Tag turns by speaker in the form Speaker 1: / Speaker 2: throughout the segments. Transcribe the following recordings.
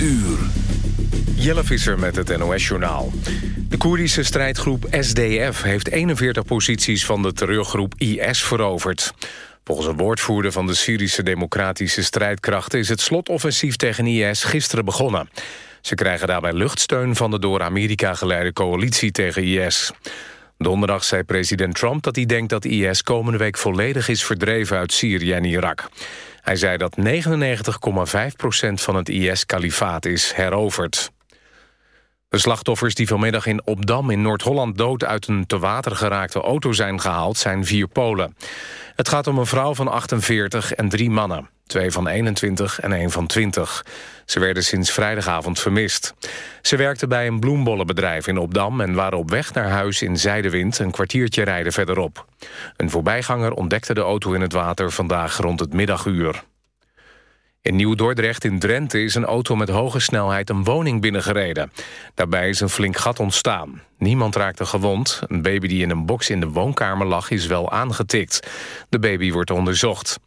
Speaker 1: uur.
Speaker 2: Jelle Visser met het NOS-journaal. De Koerdische strijdgroep SDF heeft 41 posities van de terreurgroep IS veroverd. Volgens een woordvoerder van de Syrische Democratische Strijdkrachten... is het slotoffensief tegen IS gisteren begonnen. Ze krijgen daarbij luchtsteun van de door Amerika geleide coalitie tegen IS. Donderdag zei president Trump dat hij denkt dat IS komende week volledig is verdreven uit Syrië en Irak. Hij zei dat 99,5% van het IS-kalifaat is heroverd. De slachtoffers die vanmiddag in Opdam in Noord-Holland dood uit een te water geraakte auto zijn gehaald zijn vier Polen. Het gaat om een vrouw van 48 en drie mannen. Twee van 21 en één van 20. Ze werden sinds vrijdagavond vermist. Ze werkten bij een bloembollenbedrijf in Opdam... en waren op weg naar huis in Zijdewind, een kwartiertje rijden verderop. Een voorbijganger ontdekte de auto in het water vandaag rond het middaguur. In Nieuw-Dordrecht in Drenthe is een auto met hoge snelheid een woning binnengereden. Daarbij is een flink gat ontstaan. Niemand raakte gewond. Een baby die in een box in de woonkamer lag is wel aangetikt. De baby wordt onderzocht.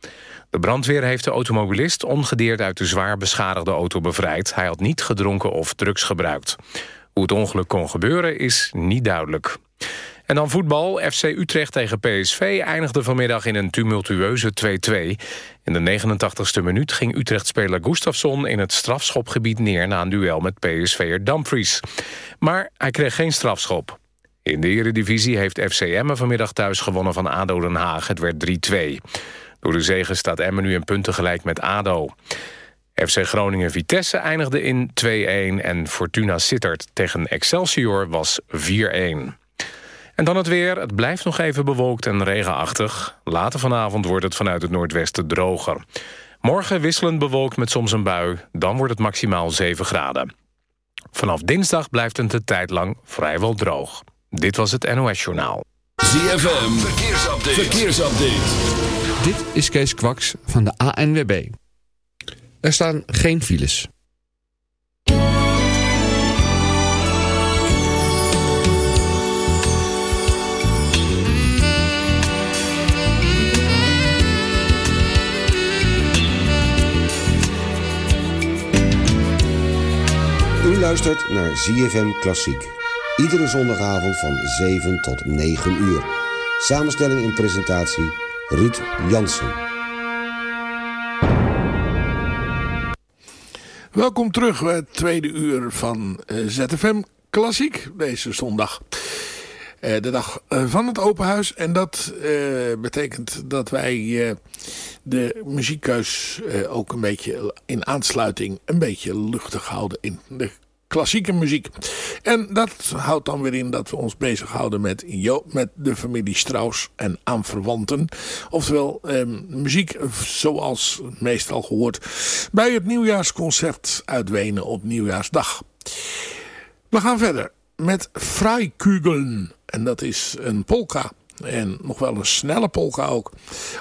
Speaker 2: De brandweer heeft de automobilist ongedeerd uit de zwaar beschadigde auto bevrijd. Hij had niet gedronken of drugs gebruikt. Hoe het ongeluk kon gebeuren is niet duidelijk. En dan voetbal. FC Utrecht tegen PSV eindigde vanmiddag in een tumultueuze 2-2. In de 89ste minuut ging Utrecht-speler Gustafsson... in het strafschopgebied neer na een duel met PSV'er Dumfries. Maar hij kreeg geen strafschop. In de Eredivisie heeft FC Emmen vanmiddag thuis gewonnen van ADO Den Haag. Het werd 3-2. Door de zegen staat Emmen nu in punten gelijk met ADO. FC Groningen-Vitesse eindigde in 2-1 en Fortuna Sittard tegen Excelsior was 4-1. En dan het weer. Het blijft nog even bewolkt en regenachtig. Later vanavond wordt het vanuit het noordwesten droger. Morgen wisselend bewolkt met soms een bui. Dan wordt het maximaal 7 graden. Vanaf dinsdag blijft het een tijd lang vrijwel droog. Dit was het NOS Journaal.
Speaker 1: ZFM, verkeersupdate. verkeersupdate.
Speaker 3: Dit is Kees Kwaks van de ANWB. Er staan geen files.
Speaker 4: Luistert naar ZFM Klassiek. Iedere zondagavond van 7 tot 9 uur. Samenstelling en presentatie Ruud Jansen.
Speaker 5: Welkom terug bij het tweede uur van eh, ZFM Klassiek deze zondag. Eh, de dag eh, van het open huis. En dat betekent dat wij de muziekkeus ook een beetje in aansluiting een beetje luchtig houden in de klassieke muziek. En dat houdt dan weer in dat we ons bezighouden met, met de familie Strauss en aanverwanten. Oftewel ehm, muziek zoals meestal gehoord bij het nieuwjaarsconcert uit Wenen op nieuwjaarsdag. We gaan verder met Freikugeln. En dat is een polka. En nog wel een snelle polka ook.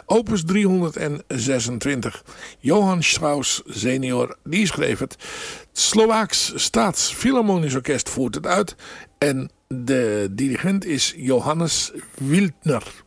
Speaker 5: Opus 326. Johann Strauss senior, die schreef het. Het Slovaaks Staatsfilharmonisch Orkest voert het uit. En de dirigent is Johannes Wildner.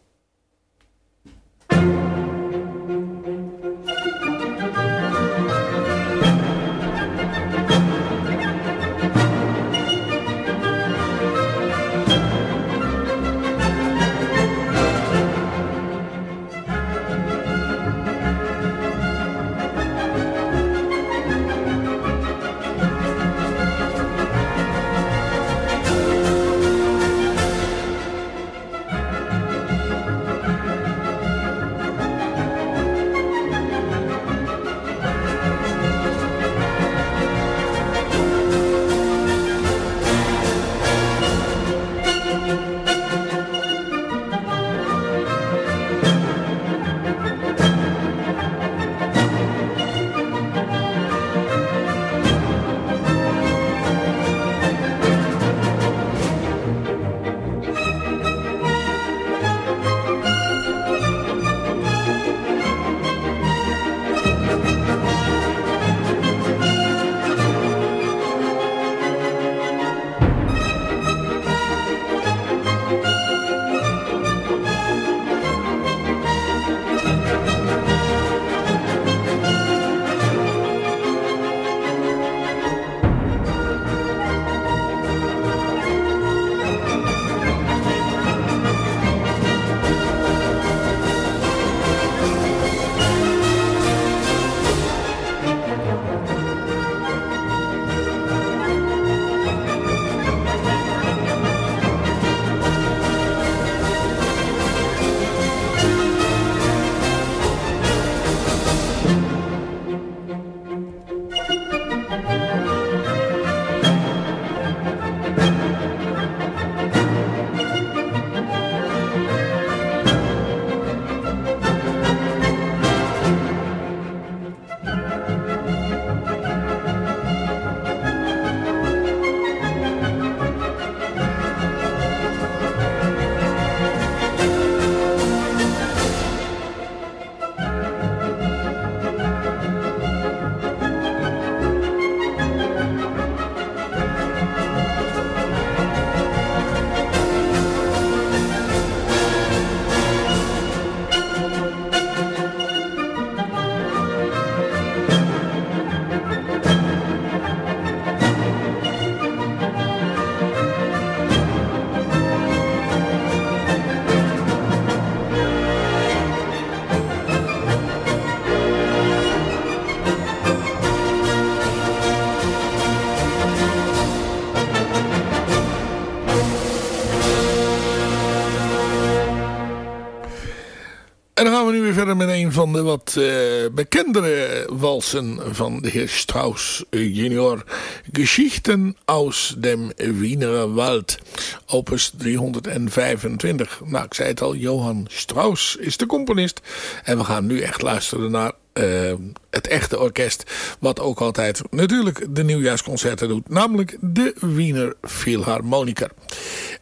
Speaker 5: Verder met een van de wat uh, bekendere walsen van de heer Strauss junior. Geschichten aus dem Wiener Wald. Opus 325. Nou, ik zei het al, Johann Strauss is de componist. En we gaan nu echt luisteren naar uh, het echte orkest. Wat ook altijd natuurlijk de nieuwjaarsconcerten doet. Namelijk de Wiener Philharmoniker.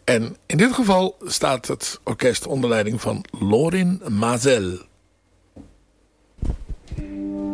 Speaker 5: En in dit geval staat het orkest onder leiding van Lorin Mazel. Thank you.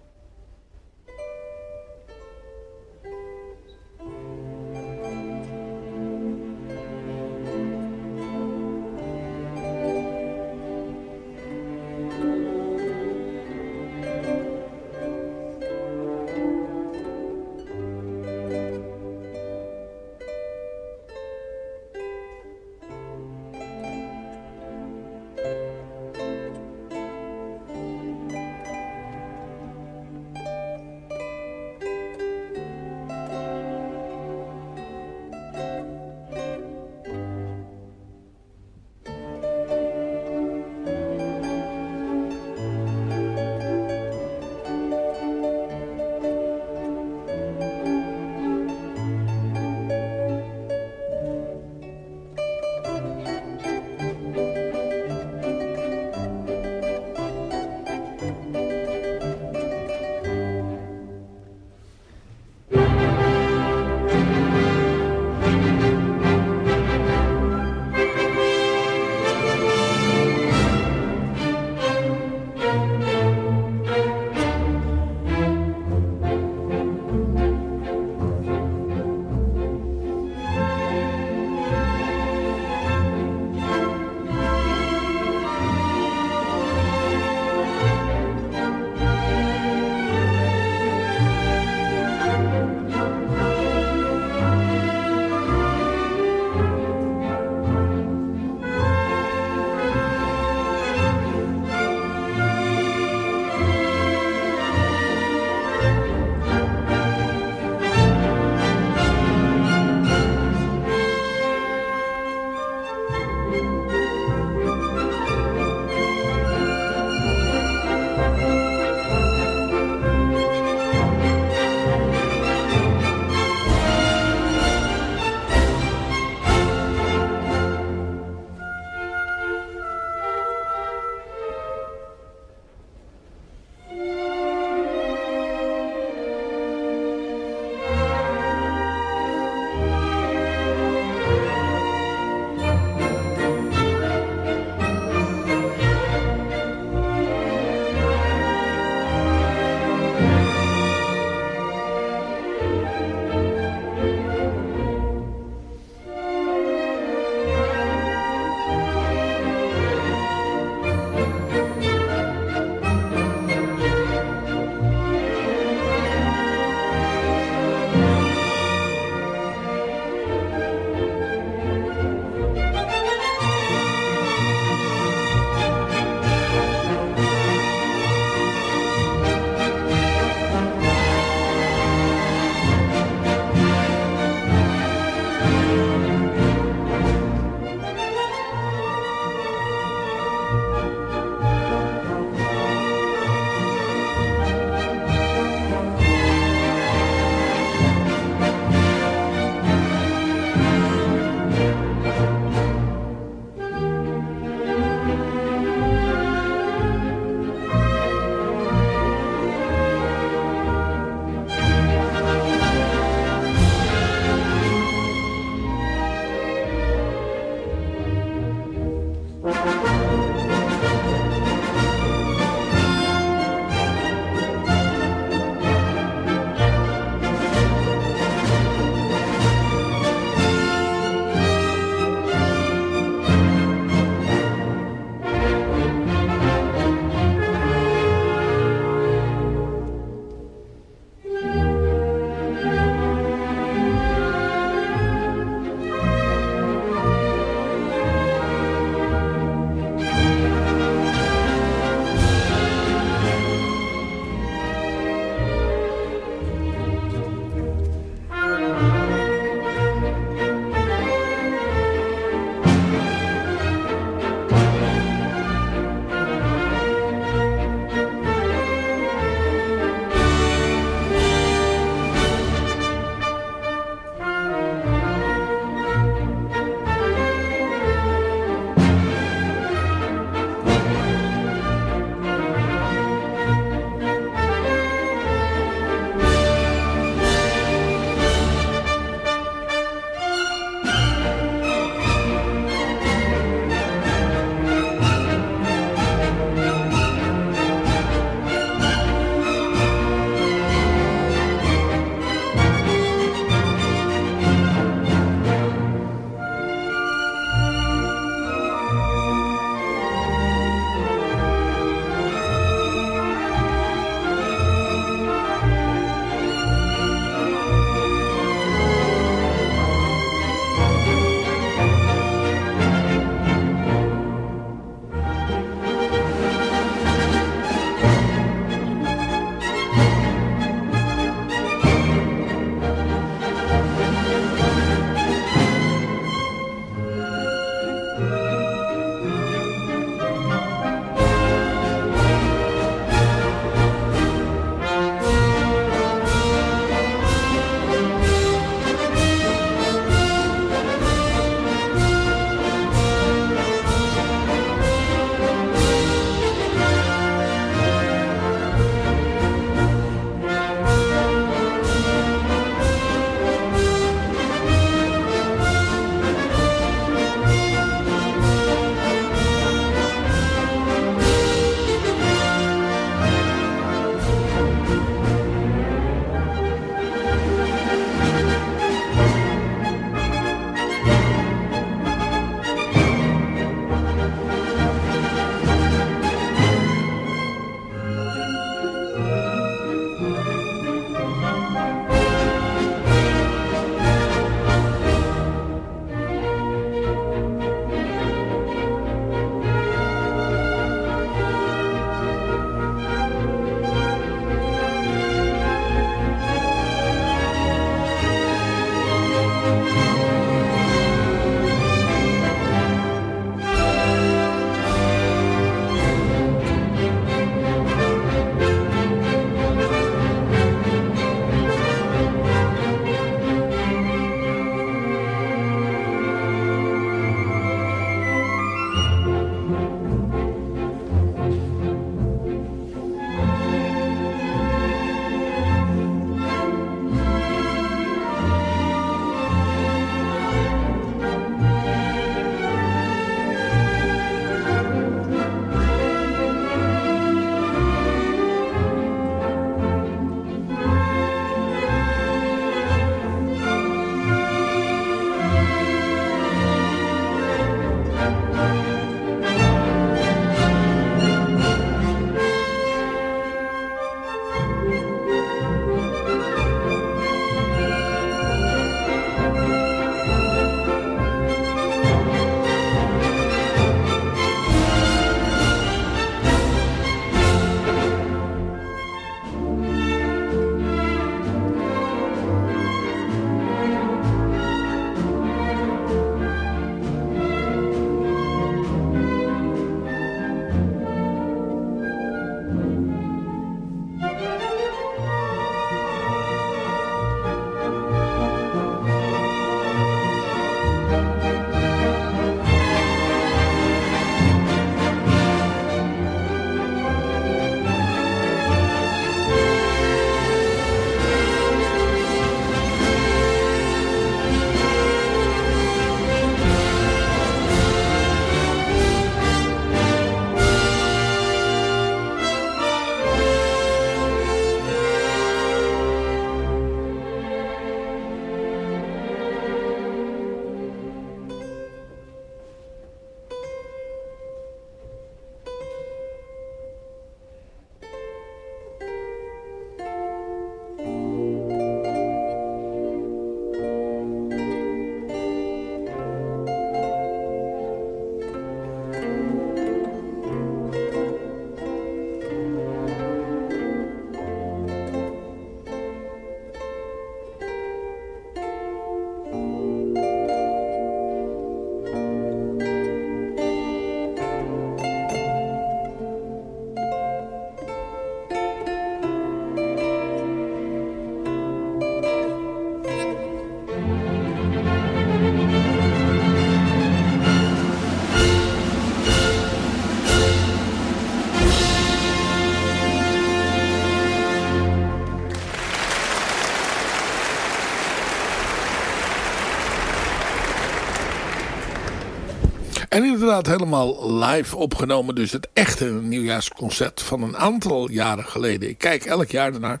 Speaker 5: En inderdaad helemaal live opgenomen. Dus het echte nieuwjaarsconcert van een aantal jaren geleden. Ik kijk elk jaar ernaar.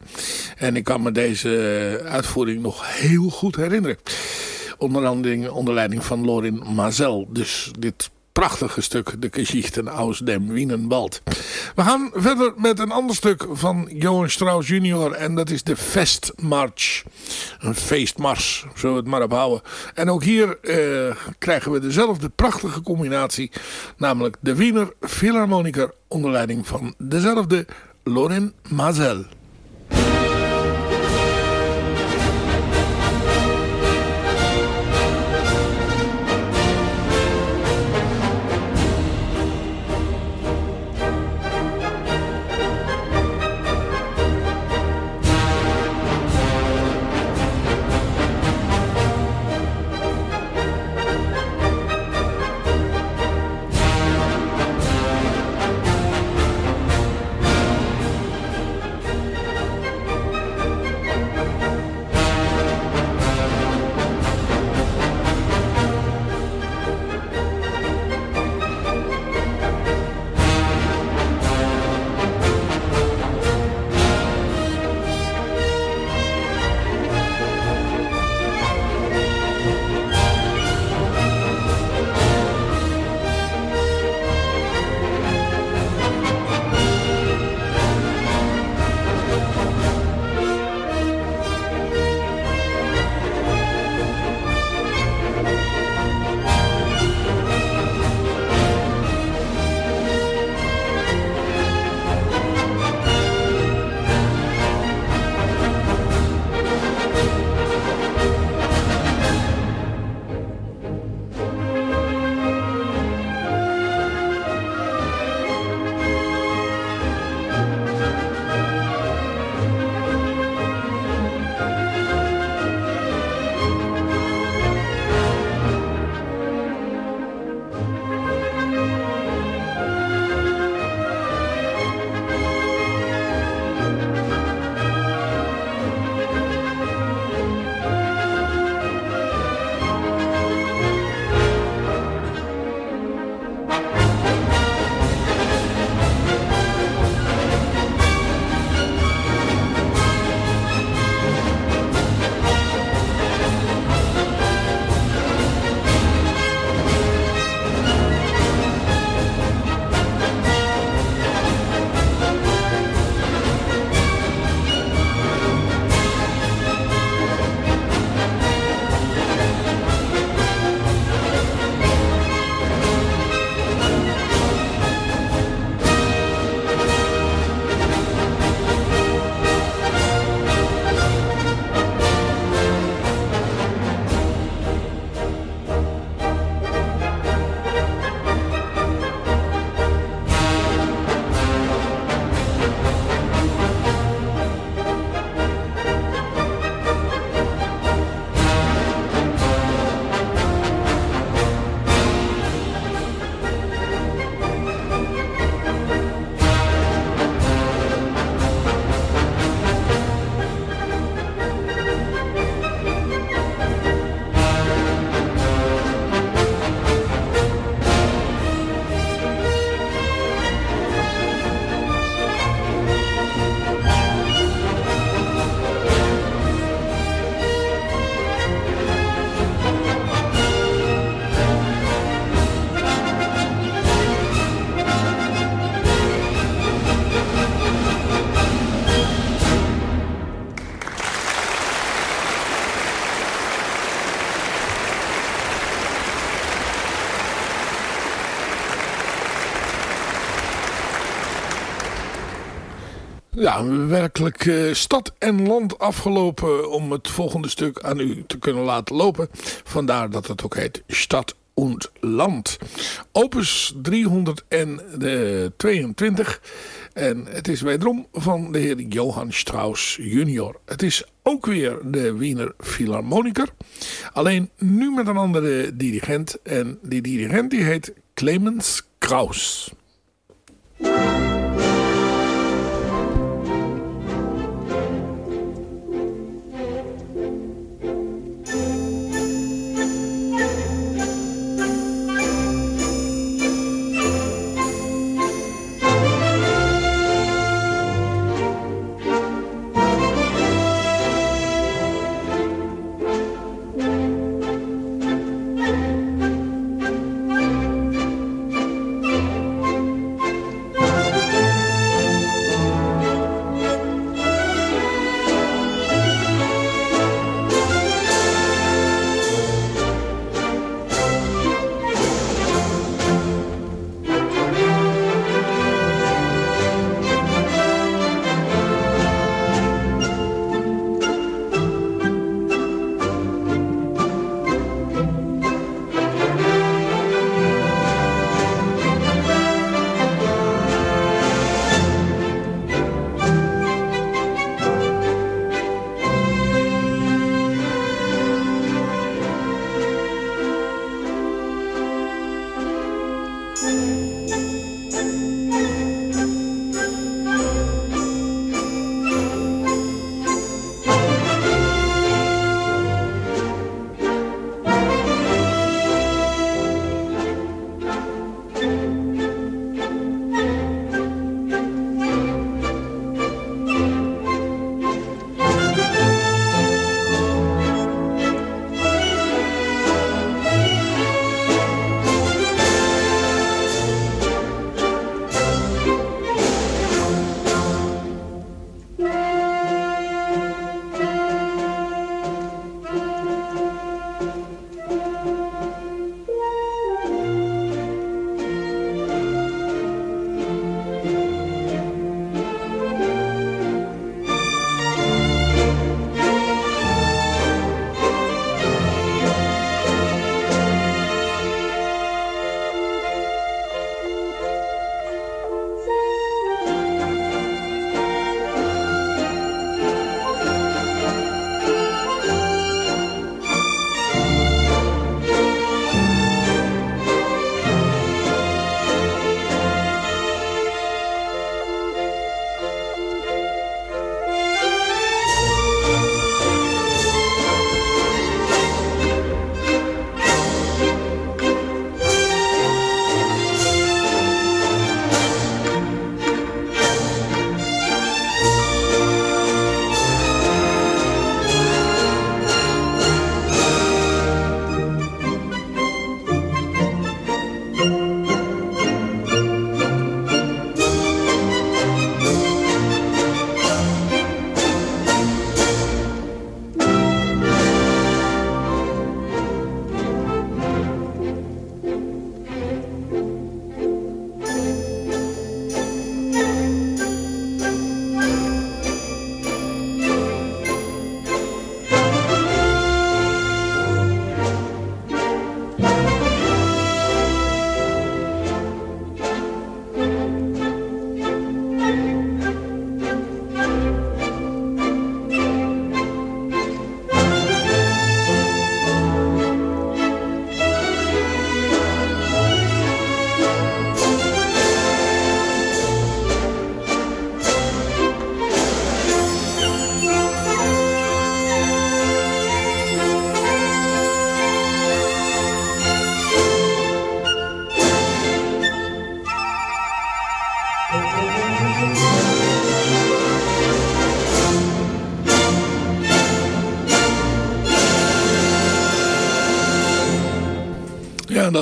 Speaker 5: En ik kan me deze uitvoering nog heel goed herinneren. Onder andere onder leiding van Lorin Mazel. Dus dit prachtige stuk, de Geschichten aus dem Wienenwald. We gaan verder met een ander stuk van Johan Strauss junior en dat is de Festmarch. Een feestmars, zullen we het maar ophouden. En ook hier uh, krijgen we dezelfde prachtige combinatie, namelijk de Wiener Philharmoniker onder leiding van dezelfde Lorin Mazel. Ja, werkelijk uh, stad en land afgelopen om het volgende stuk aan u te kunnen laten lopen. Vandaar dat het ook heet Stad und Land. Opus 322 en het is wederom van de heer Johann Strauss junior. Het is ook weer de Wiener Philharmoniker. Alleen nu met een andere dirigent en die dirigent die heet Clemens Kraus.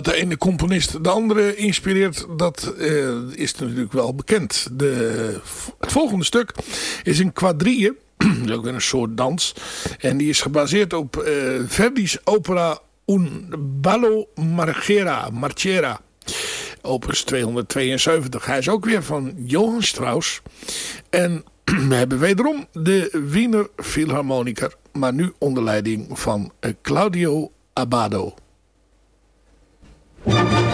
Speaker 5: Dat de ene componist de andere inspireert, dat uh, is natuurlijk wel bekend. De, het volgende stuk is een quadrille, ook weer een soort dans. En die is gebaseerd op uh, Verdi's opera Un ballo marchera, marchera. Opus 272. Hij is ook weer van Johann Strauss. En we hebben wederom de Wiener Philharmoniker. Maar nu onder leiding van uh, Claudio Abado. Thank you.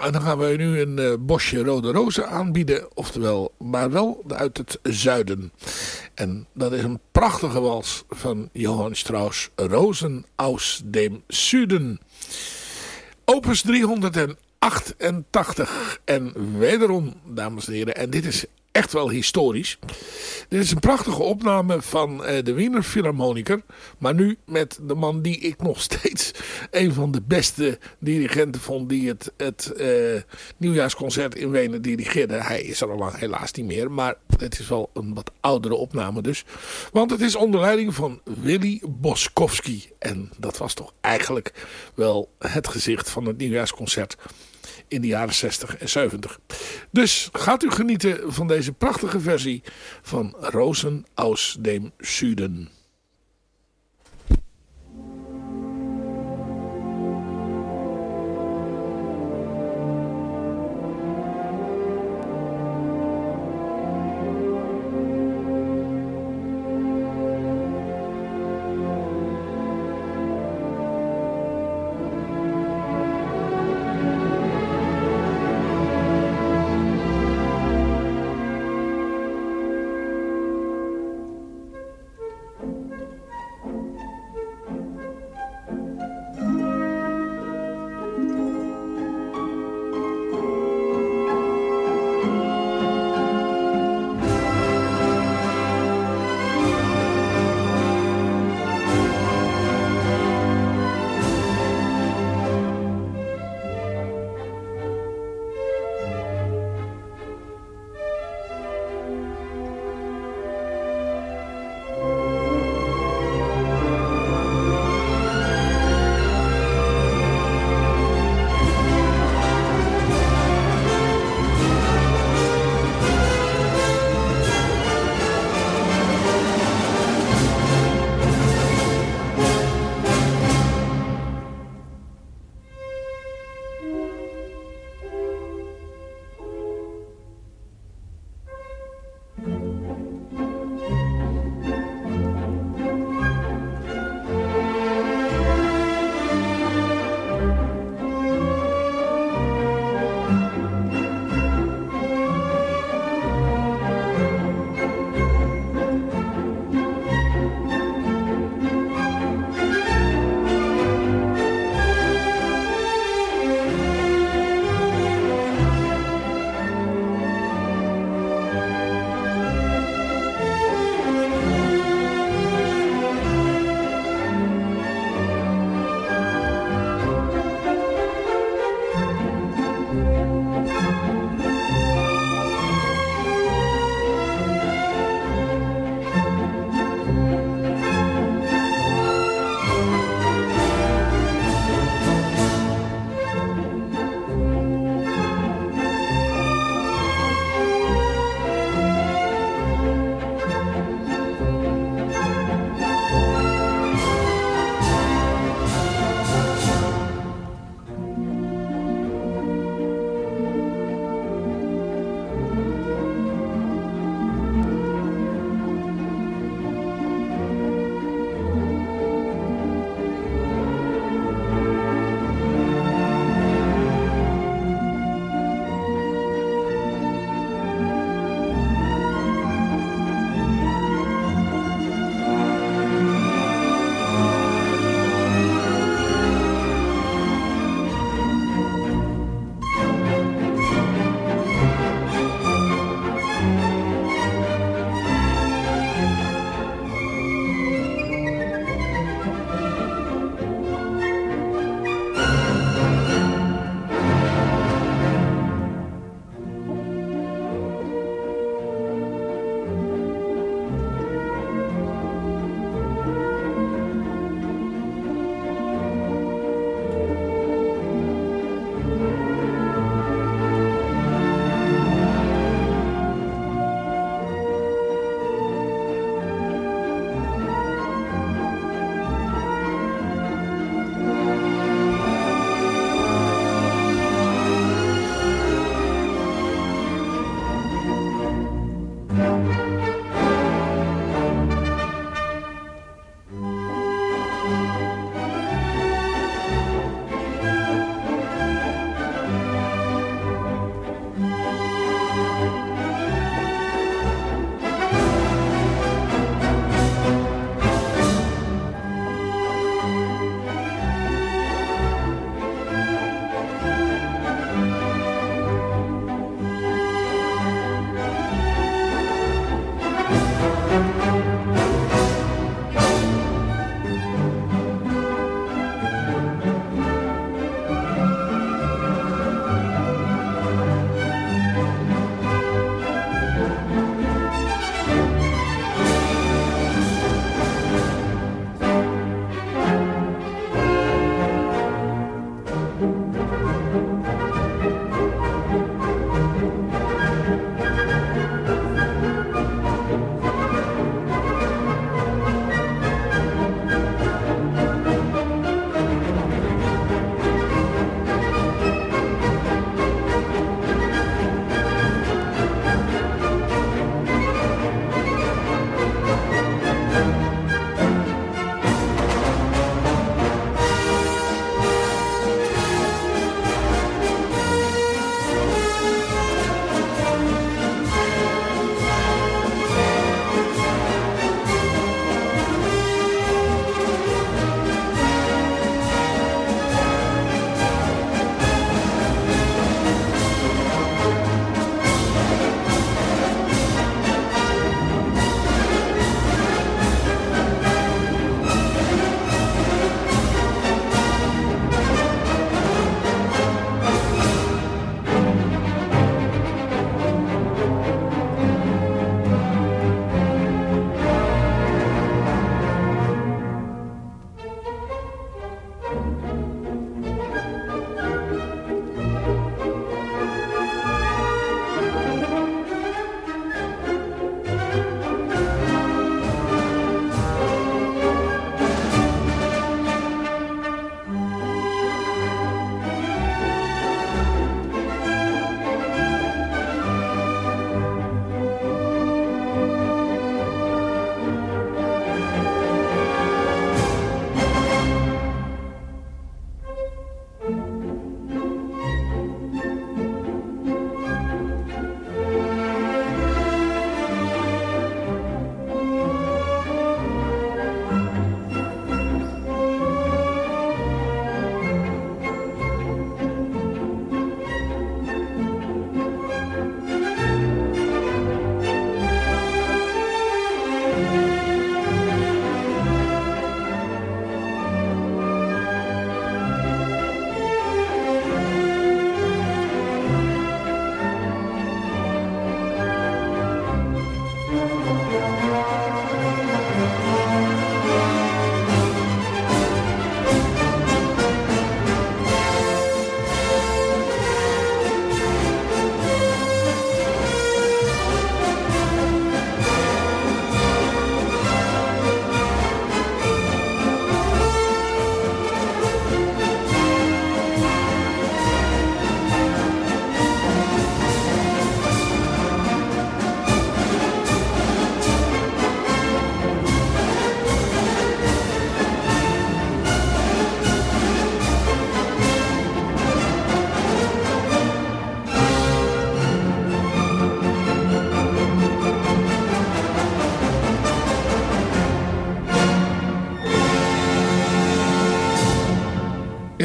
Speaker 5: En dan gaan we nu een uh, bosje rode rozen aanbieden. Oftewel, maar wel uit het zuiden. En dat is een prachtige wals van Johann Strauss. Rozen aus dem Süden. Opus 388. En wederom, dames en heren, en dit is echt wel historisch. Dit is een prachtige opname van uh, de Wiener Philharmoniker. Maar nu met de man die ik nog steeds een van de beste dirigenten vond. Die het, het uh, nieuwjaarsconcert in Wenen dirigeerde. Hij is er al lang helaas niet meer. Maar het is wel een wat oudere opname dus. Want het is onder leiding van Willy Boskowski. En dat was toch eigenlijk wel het gezicht van het nieuwjaarsconcert in de jaren 60 en 70. Dus gaat u genieten van deze prachtige versie van Rosen aus dem Süden.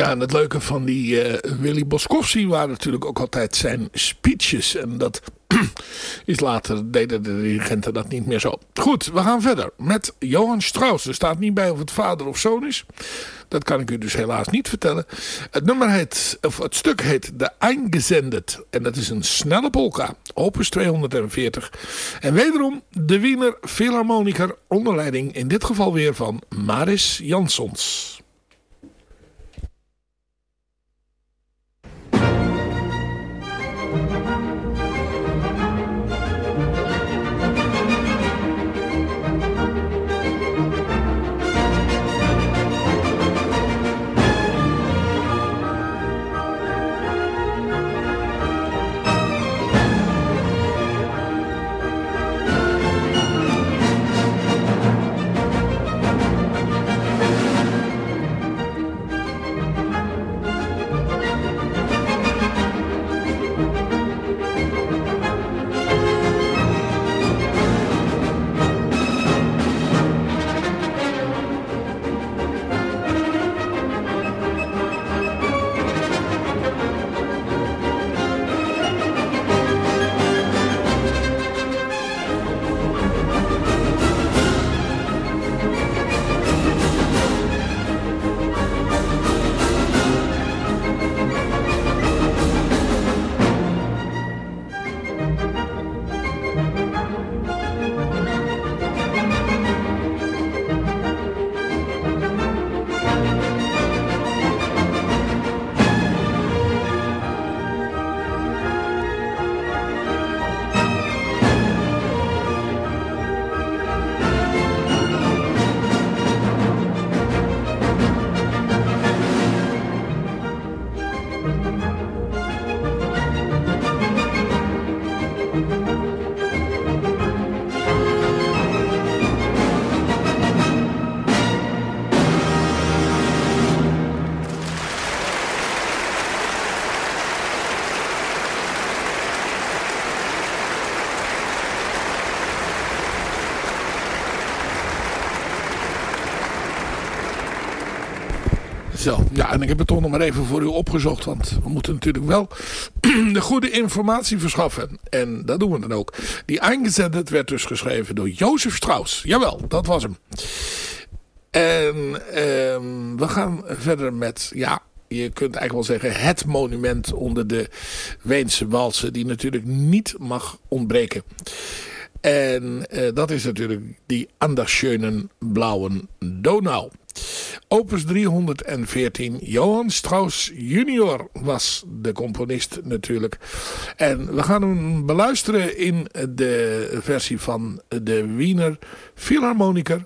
Speaker 5: En het leuke van die uh, Willy Boskowski waren natuurlijk ook altijd zijn speeches. En dat is later, deden de dirigenten dat niet meer zo. Goed, we gaan verder met Johan Strauss. Er staat niet bij of het vader of zoon is. Dat kan ik u dus helaas niet vertellen. Het nummer heet, of het stuk heet De Eingezendet. En dat is een snelle polka. Opus 240. En wederom de Wiener Philharmoniker onder leiding in dit geval weer van Maris Jansons. Zo, ja, en ik heb het toch nog maar even voor u opgezocht. Want we moeten natuurlijk wel de goede informatie verschaffen. En dat doen we dan ook. Die eingezet werd dus geschreven door Jozef Strauss. Jawel, dat was hem. En ehm, we gaan verder met, ja, je kunt eigenlijk wel zeggen het monument onder de Weense walsen. Die natuurlijk niet mag ontbreken. En uh, dat is natuurlijk die Anderschönen Blauwen Donau. Opus 314. Johann Strauss junior was de componist natuurlijk. En we gaan hem beluisteren in de versie van de Wiener Philharmoniker.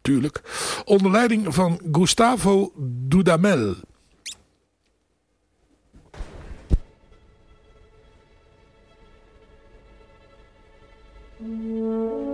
Speaker 5: Tuurlijk. Onder leiding van Gustavo Dudamel. Mm-hmm.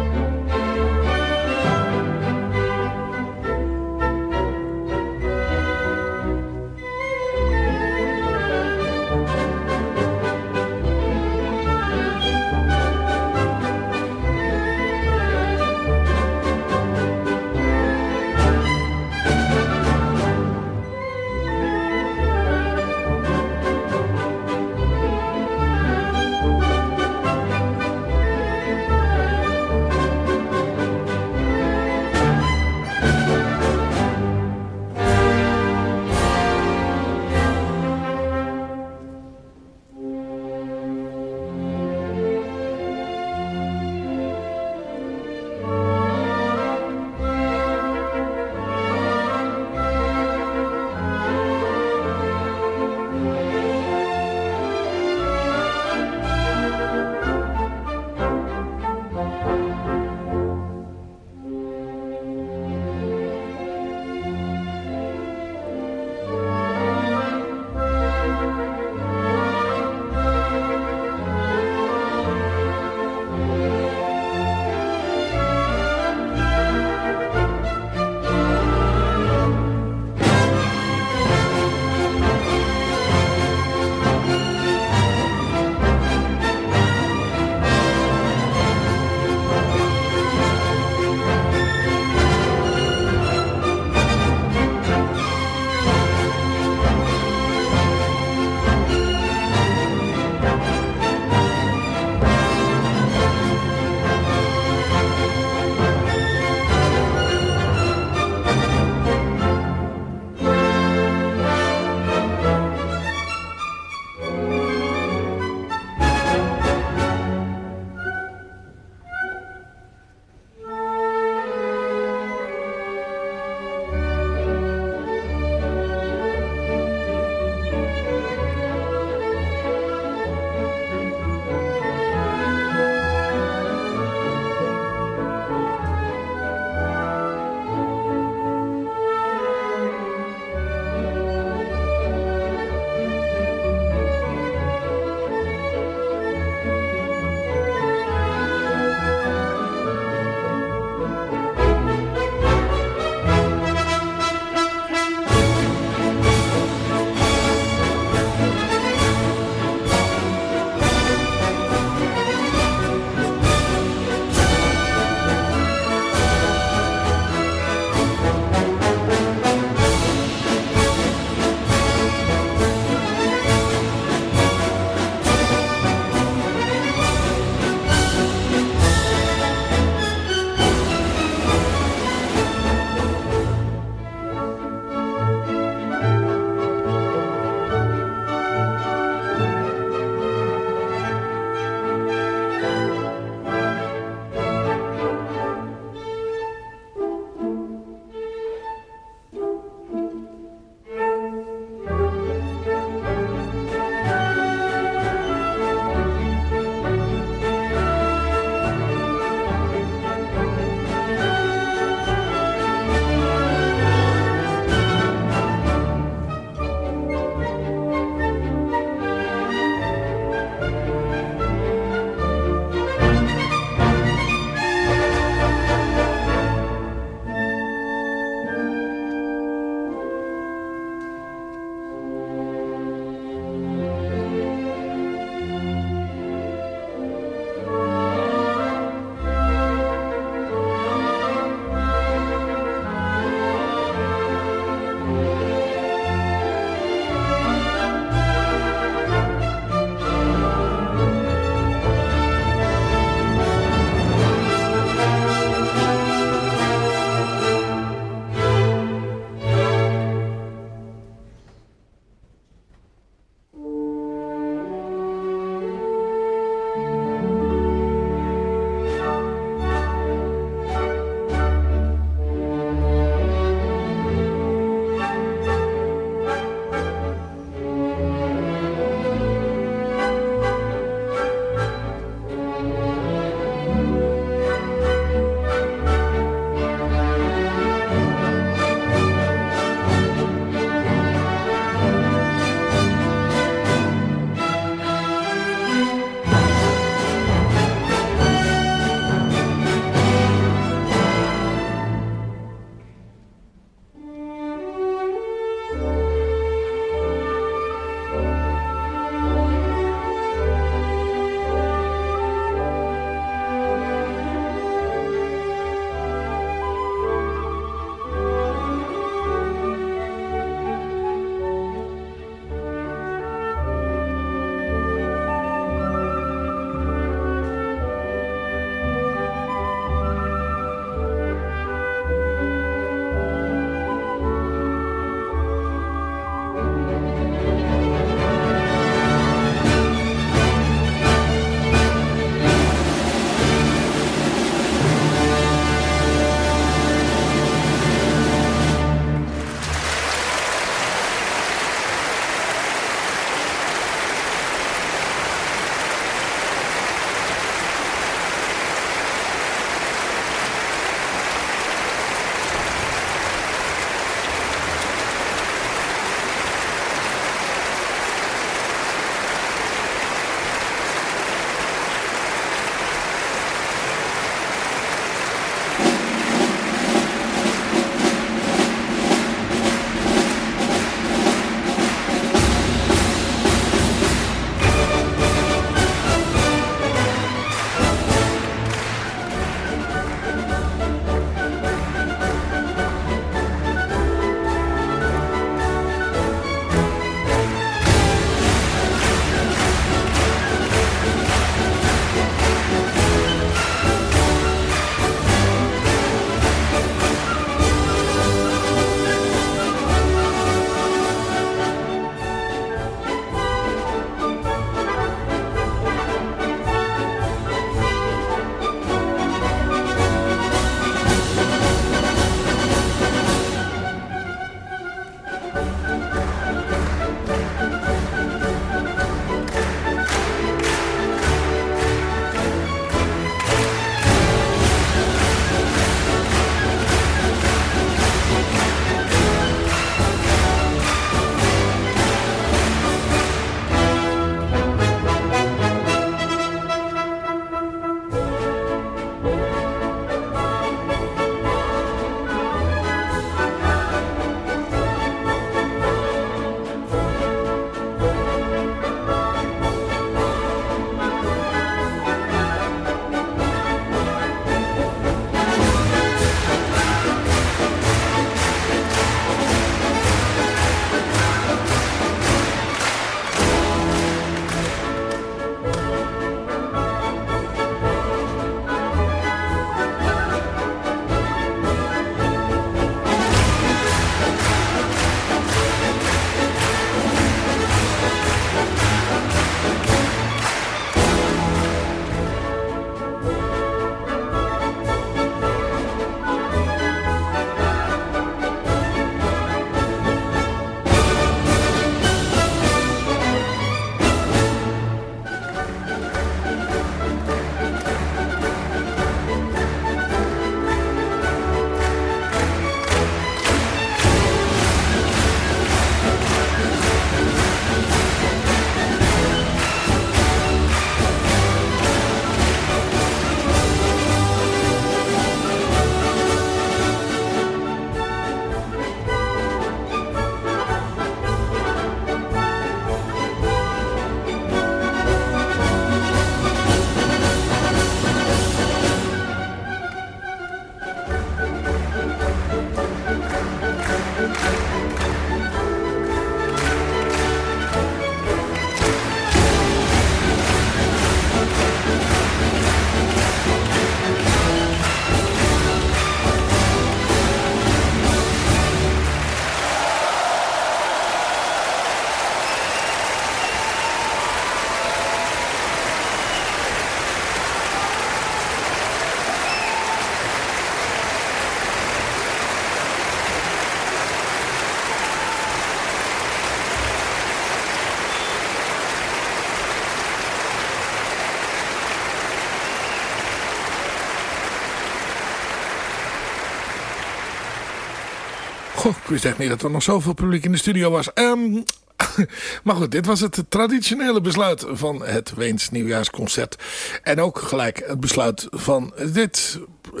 Speaker 5: Ik wist echt niet dat er nog zoveel publiek in de studio was. Um, maar goed, dit was het traditionele besluit van het Weens Nieuwjaarsconcert. En ook gelijk het besluit van dit, uh,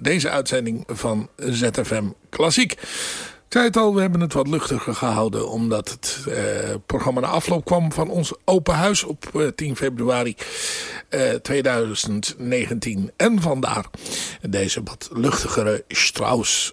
Speaker 5: deze uitzending van ZFM Klassiek. Ik zei het al, we hebben het wat luchtiger gehouden omdat het uh, programma na afloop kwam van ons open huis op uh, 10 februari uh, 2019. En vandaar deze wat luchtigere Strauss.